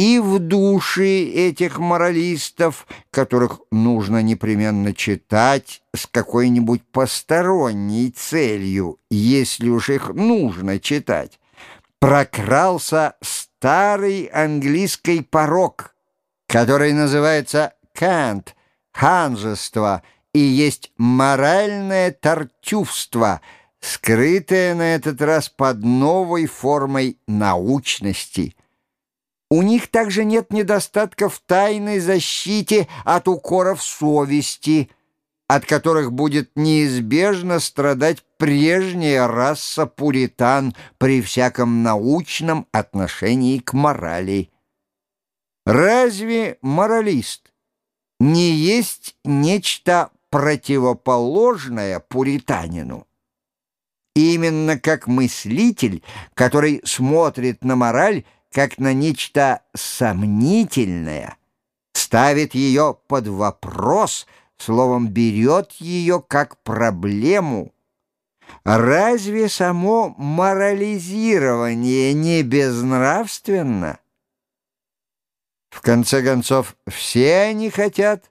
и в души этих моралистов, которых нужно непременно читать с какой-нибудь посторонней целью, если уж их нужно читать, прокрался старый английский порог, который называется «кант», «ханжество» и есть моральное тортювство, скрытое на этот раз под новой формой научности – у них также нет недостатка в тайной защите от укоров совести, от которых будет неизбежно страдать прежняя раса пуритан при всяком научном отношении к морали. Разве моралист не есть нечто противоположное пуританину? Именно как мыслитель, который смотрит на мораль, как на нечто сомнительное, ставит ее под вопрос, словом, берет ее как проблему. Разве само морализирование не безнравственно? В конце концов, все они хотят,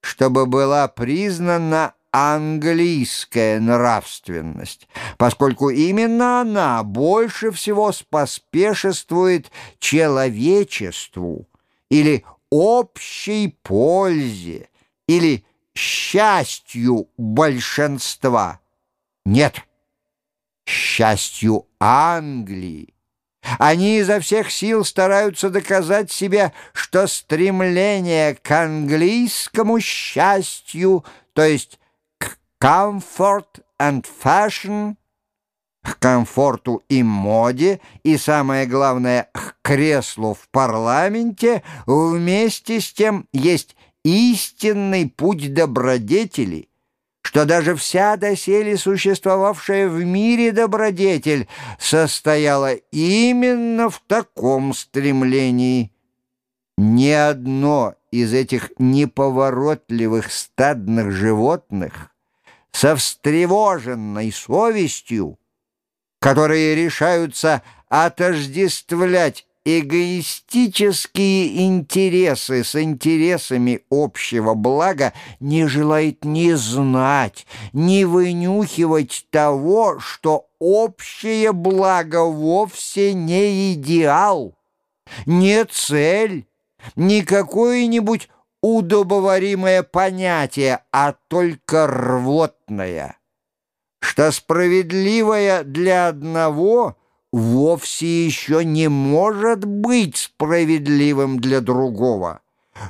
чтобы была признана английская нравственность, поскольку именно она больше всего споспешествует человечеству или общей пользе или счастью большинства. Нет, счастью Англии. Они изо всех сил стараются доказать себе, что стремление к английскому счастью, то есть comfort and fashion, к комфорту и моде, и, самое главное, к креслу в парламенте, вместе с тем есть истинный путь добродетели, что даже вся доселе существовавшая в мире добродетель состояла именно в таком стремлении. Ни одно из этих неповоротливых стадных животных — со встревоженной совестью, которые решаются отождествлять эгоистические интересы с интересами общего блага, не желает ни знать, ни вынюхивать того, что общее благо вовсе не идеал, не цель, не какое-нибудь удобоваримое понятие, а только рвотное, что справедливое для одного вовсе еще не может быть справедливым для другого,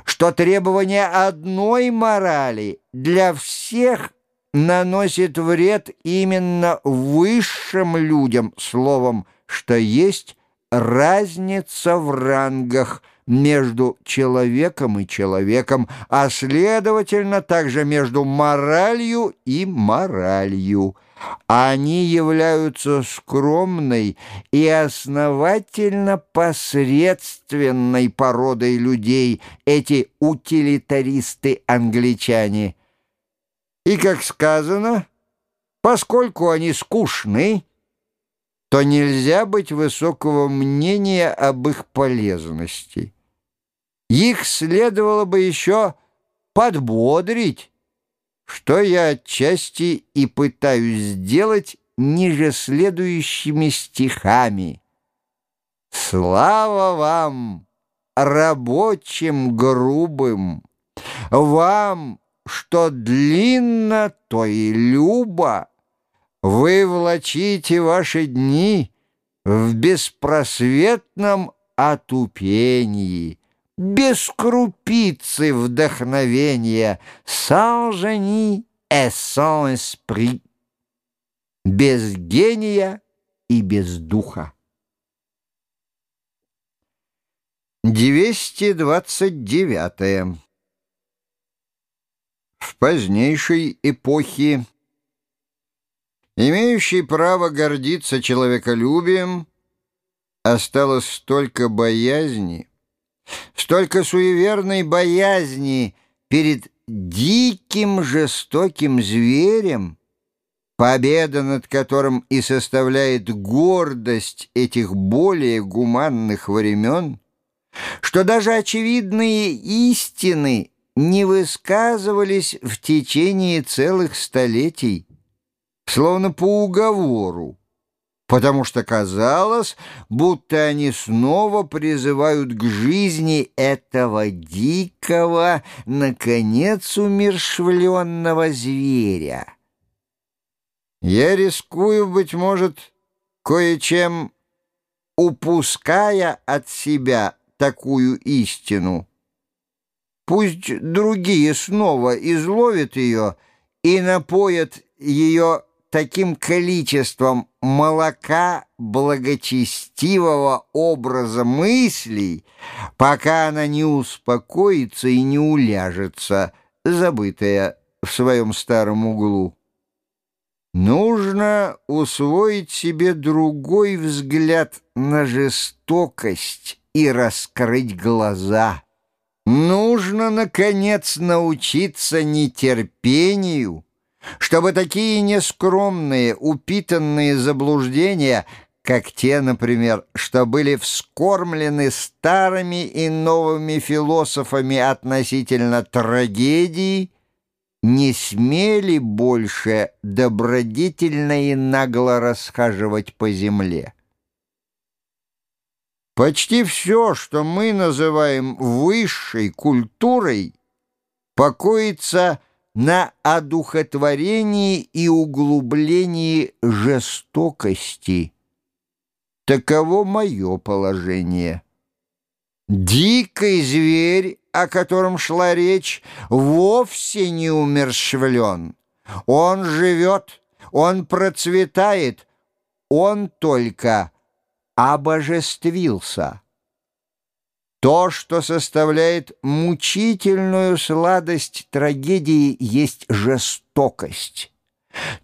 что требование одной морали для всех наносит вред именно высшим людям, словом, что есть разница в рангах – между человеком и человеком, а следовательно также между моралью и моралью. Они являются скромной и основательно посредственной породой людей, эти утилитаристы-англичане. И, как сказано, поскольку они скучны, то нельзя быть высокого мнения об их полезности. Их следовало бы еще подбодрить, что я отчасти и пытаюсь сделать ниже следующими стихами. «Слава вам, рабочим грубым, вам, что длинно, то и любо, вы влачите ваши дни в беспросветном отупении» без крупицы вдохновения, génie et sans без гения и без духа. 229. В позднейшей эпохе, имеющий право гордиться человеколюбием, осталось столько боязни, столько суеверной боязни перед диким жестоким зверем, победа над которым и составляет гордость этих более гуманных времен, что даже очевидные истины не высказывались в течение целых столетий, словно по уговору, потому что казалось, будто они снова призывают к жизни этого дикого, наконец умершвленного зверя. Я рискую, быть может, кое-чем упуская от себя такую истину. Пусть другие снова изловят ее и напоят ее таким количеством молока благочестивого образа мыслей, пока она не успокоится и не уляжется, забытая в своем старом углу. Нужно усвоить себе другой взгляд на жестокость и раскрыть глаза. Нужно, наконец, научиться нетерпению, чтобы такие нескромные, упитанные заблуждения, как те, например, что были вскормлены старыми и новыми философами относительно трагедии, не смели больше добродетельно и нагло расхаживать по земле. Почти все, что мы называем высшей культурой, покоится на одухотворении и углублении жестокости. Таково мое положение. Дикий зверь о котором шла речь, вовсе не умерщвлен. Он живет, он процветает, он только обожествился. То, что составляет мучительную сладость трагедии, есть жестокость.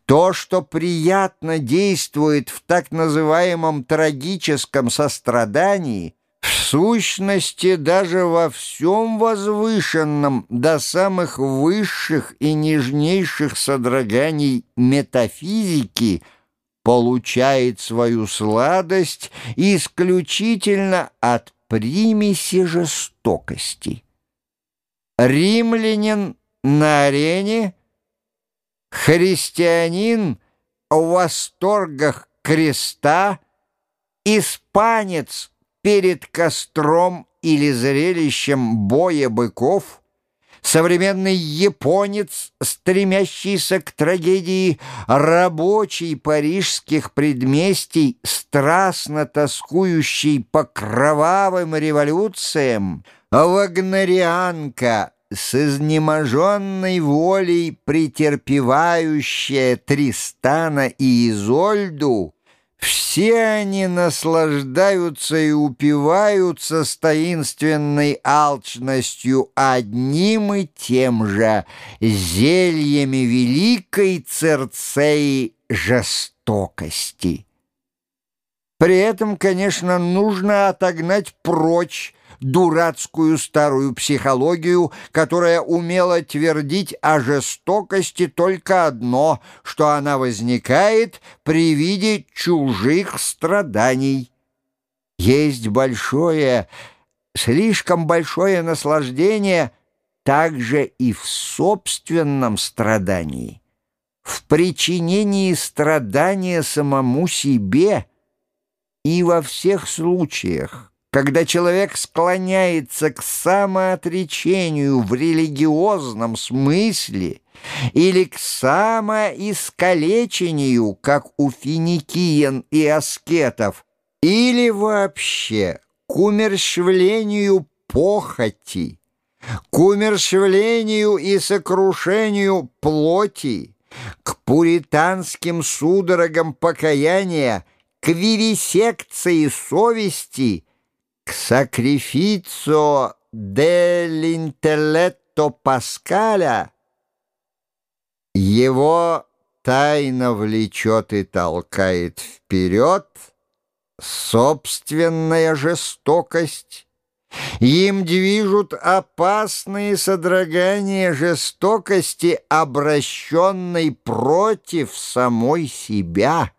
То, что приятно действует в так называемом трагическом сострадании – сущности, даже во всем возвышенном до самых высших и нежнейших содроганий метафизики получает свою сладость исключительно от примеси жестокости. Римлянин на арене, христианин в восторгах креста, испанец — перед костром или зрелищем боя быков, современный японец, стремящийся к трагедии, рабочий парижских предместий, страстно тоскующий по кровавым революциям, вагнарианка с изнеможенной волей претерпевающая Тристана и Изольду, все они наслаждаются и упиваются с таинственной алчностью одним и тем же зельями великой Церцеи жестокости. При этом, конечно, нужно отогнать прочь дурацкую старую психологию, которая умела твердить о жестокости только одно, что она возникает при виде чужих страданий. Есть большое, слишком большое наслаждение также и в собственном страдании, в причинении страдания самому себе и во всех случаях, когда человек склоняется к самоотречению в религиозном смысле или к самоискалечению, как у финикиян и аскетов, или вообще к умерщвлению похоти, к умерщвлению и сокрушению плоти, к пуританским судорогам покаяния, к вивисекции совести — к сакрифицо dell'intelletto Паскаля его тайно влечет и толкает вперед собственная жестокость. Им движут опасные содрогания жестокости, обращенной против самой себя.